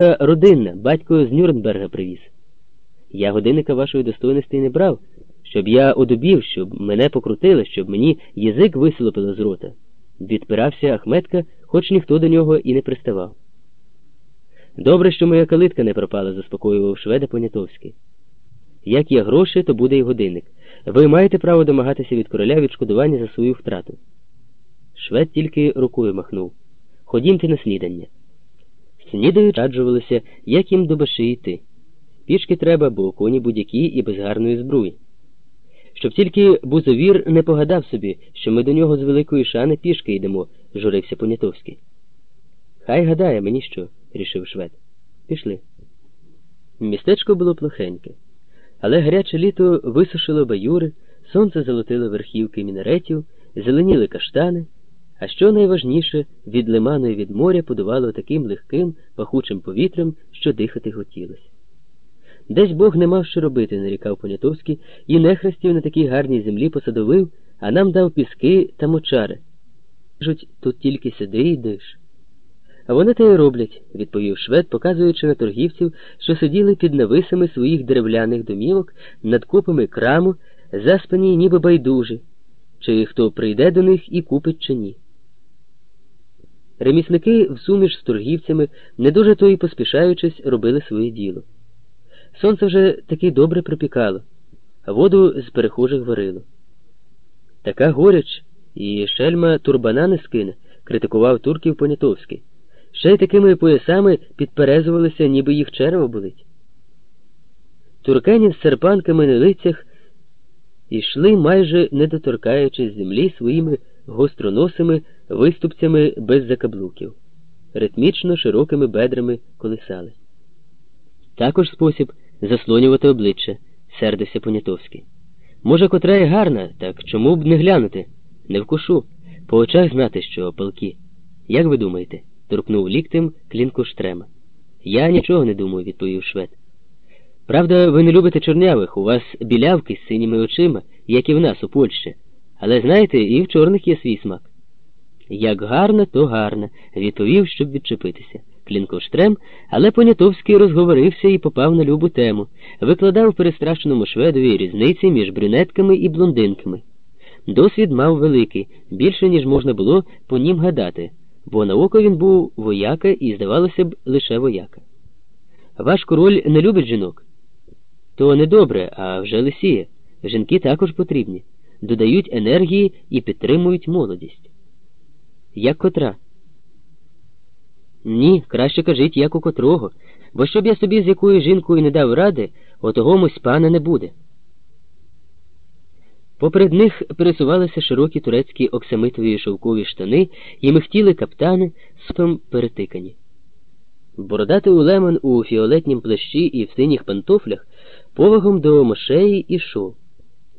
родинна, батько з Нюрнберга привіз. Я годинника вашої достойності не брав, щоб я одубів, щоб мене покрутили, щоб мені язик висилопило з рота. Відпирався Ахметка, хоч ніхто до нього і не приставав. Добре, що моя калитка не пропала, заспокоював шведа Понятовський. Як є гроші, то буде і годинник. Ви маєте право домагатися від короля відшкодування за свою втрату. Швед тільки рукою махнув. Ходімте на снідання. Снідаю раджувалися, як їм до баши йти. Пішки треба, бо коні будь-які і без гарної збруї. Щоб тільки бузовір не погадав собі, що ми до нього з великої шани пішки йдемо, журився Понятовський. Хай гадає, мені що, рішив швед. Пішли. Містечко було плохеньке, але гаряче літо висушило баюри, сонце золотило верхівки мінаретів, зеленіли каштани, а що найважніше, від лиману і від моря подувало таким легким, пахучим повітрям, що дихати хотілося. Десь Бог не мав що робити, нарікав Понятовський, і нехрестів на такій гарній землі посадовив, а нам дав піски та мочари. Кажуть, тут тільки сиди і диш. А вони те й роблять, відповів швед, показуючи на торгівців, що сиділи під нависами своїх деревляних домівок над копами краму, заспані, ніби байдужі, чи хто прийде до них і купить чи ні. Ремісники в суміш з торгівцями, не дуже то й поспішаючись, робили своє діло. Сонце вже таки добре припікало, а воду з перехожих варило. Така горяч і шельма турбана не скине, критикував турків Понятовський. Ще й такими поясами підперезувалися, ніби їх черево болить. Туркані з серпанками на лицях йшли, майже не доторкаючись землі своїми гостроносими виступцями без закаблуків, ритмічно широкими бедрами колисали. Також спосіб заслонювати обличчя, сердився Понятовський. Може, котра й гарна, так чому б не глянути? Не вкушу, по очах знати, що палки. Як ви думаєте? торкнув ліктем клінку штрема. Я нічого не думаю, відповів швед. Правда, ви не любите чорнявих, у вас білявки з синіми очима, як і в нас у Польщі. Але знаєте, і в чорних є свій смак. Як гарна, то гарна, відповів, щоб відчепитися. Клінковштрем, але Понятовський розговорився і попав на любу тему, викладав перестрашеному шведові різниці між брюнетками і блондинками. Досвід мав великий, більше, ніж можна було по нім гадати, бо на око він був вояка і, здавалося б, лише вояка. Ваш король не любить жінок. То не добре, а вже лисіє. Жінки також потрібні, додають енергії і підтримують молодість. Як котра? Ні, краще кажіть, як у котрого, бо щоб я собі з якою жінкою не дав ради, отого мось пана не буде. Поперед них пересувалися широкі турецькі оксамитові шовкові штани і михтіли каптани сутом перетикані. Бородатий улеман у фіолетнім плащі і в синіх пантофлях повагом до мошеї ішов.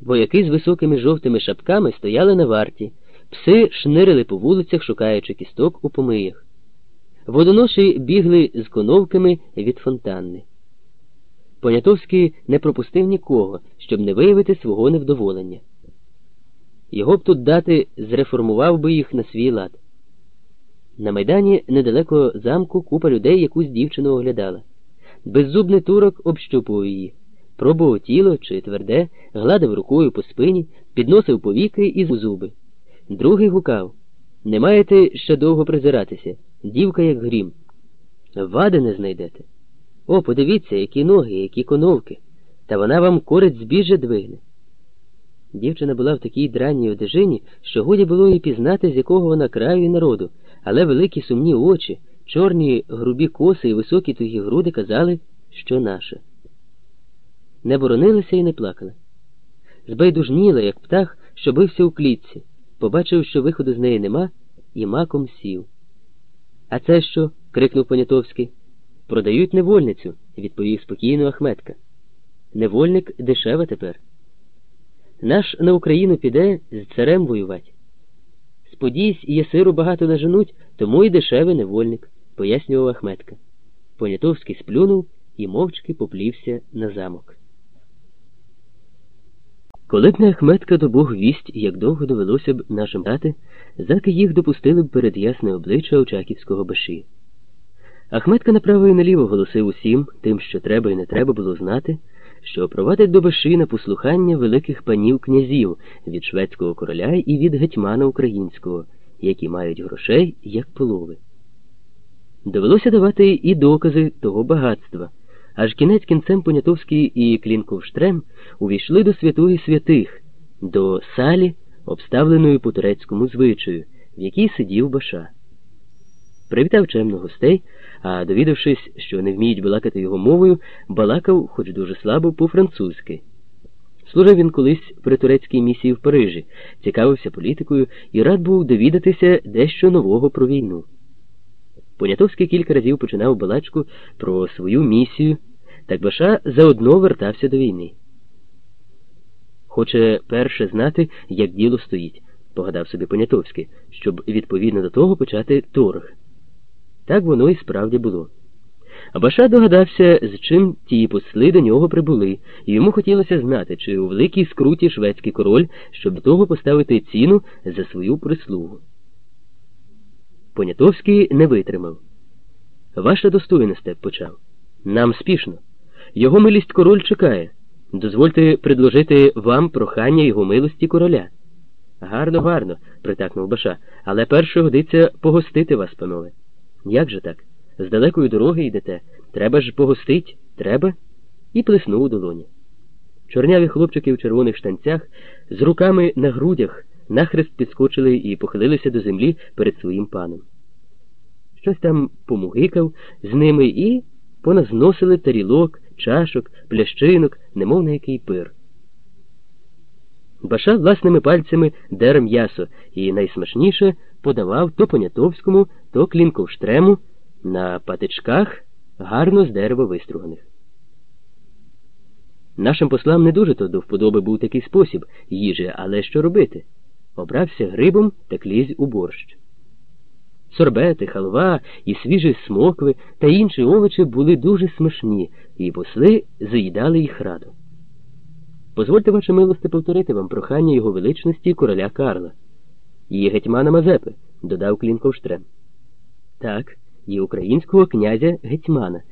Вояки з високими жовтими шапками стояли на варті, пси шнирили по вулицях, шукаючи кісток у помиях. Водоноші бігли з коновками від фонтанни. Понятовський не пропустив нікого, щоб не виявити свого невдоволення. Його б тут дати зреформував би їх на свій лад. На майдані недалеко замку купа людей якусь дівчину оглядала. Беззубний турок общупував її, пробував тіло чи тверде, гладив рукою по спині, підносив повіки і зуби. Другий гукав Не маєте ще довго призиратися, дівка, як грім. Вади не знайдете. О, подивіться, які ноги, які коновки, та вона вам кориць збіжжя двигне. Дівчина була в такій дранній одежині, що годі було їй пізнати, з якого вона краю і народу, але великі сумні очі, чорні грубі коси і високі тугі груди казали, що наша. Не боронилася і не плакала. Збайдужніла, як птах, що бився у клітці, побачив, що виходу з неї нема, і маком сів. А це що? крикнув Понятовський. Продають невольницю, відповів спокійно Ахметка. Невольник дешева тепер. Наш на Україну піде з царем воювати. Сподійсь, єсиру багато наженуть, тому й дешевий невольник, пояснював Ахметка. Понятовський сплюнув і мовчки поплівся на замок. Коли б не Ахметка добув вість, як довго довелося б нашим дати, заки їх допустили б перед ясне обличчя Очаківського баші. Ахметка направо і наліво голосив усім, тим, що треба і не треба було знати, що провадить до Баши на послухання великих панів князів від шведського короля і від гетьмана українського, які мають грошей як полови. Довелося давати і докази того багатства, аж кінець кінцем Понятовський і Клінковштрем увійшли до святої святих, до салі, обставленої по турецькому звичаю, в якій сидів Баша. Привітав чемно гостей, а довідавшись, що не вміють балакати його мовою, балакав, хоч дуже слабо, по-французьки. Служив він колись при турецькій місії в Парижі, цікавився політикою і рад був довідатися дещо нового про війну. Понятовський кілька разів починав балачку про свою місію, так Баша заодно вертався до війни. Хоче перше знати, як діло стоїть, погадав собі Понятовський, щоб відповідно до того почати торг. Так воно і справді було. А Баша догадався, з чим ті посли до нього прибули, і йому хотілося знати, чи у великій скруті шведський король, щоб того поставити ціну за свою прислугу. Понятовський не витримав. Ваша достойносте почав. Нам спішно. Його милість король чекає. Дозвольте предложити вам прохання його милості короля. Гарно, гарно, притакнув Баша, але перше годиться погостити вас, панове. Як же так? З далекої дороги йдете. Треба ж погостить, треба? І плеснув у долоні. Чорняві хлопчики в червоних штанцях з руками на грудях нахрест підскочили і похилилися до землі перед своїм паном. Щось там помугикав з ними і поназносили тарілок, чашок, плящинок, немов на який пир. Баша власними пальцями дер м'ясо і найсмачніше подавав то Понятовському, то Клінковштрему на патичках гарно з дерева виструганих. Нашим послам не дуже то до вподоби був такий спосіб їжі, але що робити? Обрався грибом та клізь у борщ. Сорбети, халва і свіжі смокви та інші овочі були дуже смачні, і посли заїдали їх радо. Позвольте, ваше милости, повторити вам прохання його величності короля Карла. І гетьмана Мазепи, додав Клінковштрем. Так, і українського князя гетьмана.